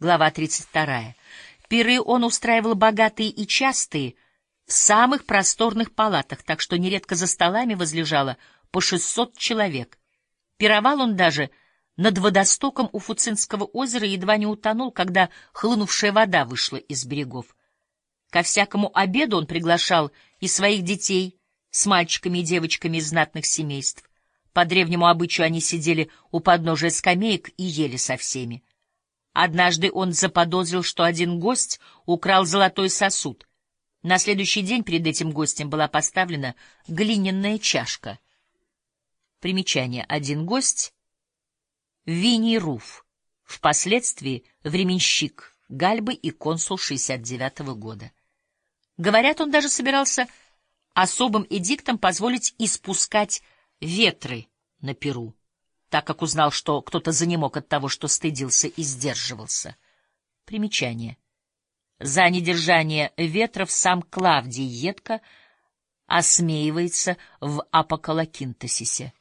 Глава 32. Пиры он устраивал богатые и частые, в самых просторных палатах, так что нередко за столами возлежало по шестьсот человек. Пировал он даже над водостоком у Фуцинского озера едва не утонул, когда хлынувшая вода вышла из берегов. Ко всякому обеду он приглашал и своих детей с мальчиками и девочками из знатных семейств. По древнему обычаю они сидели у подножия скамеек и ели со всеми. Однажды он заподозрил, что один гость украл золотой сосуд. На следующий день перед этим гостем была поставлена глиняная чашка. Примечание. Один гость — Винни Руф, впоследствии временщик Гальбы и консул 69-го года. Говорят, он даже собирался особым эдиктом позволить испускать ветры на Перу, так как узнал, что кто-то занемог от того, что стыдился и сдерживался. Примечание. За недержание ветров сам Клавдий едко осмеивается в Апокалакинтосисе.